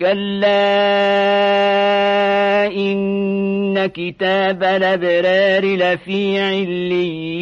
كلا إن كتاب الأبرار لفي عليين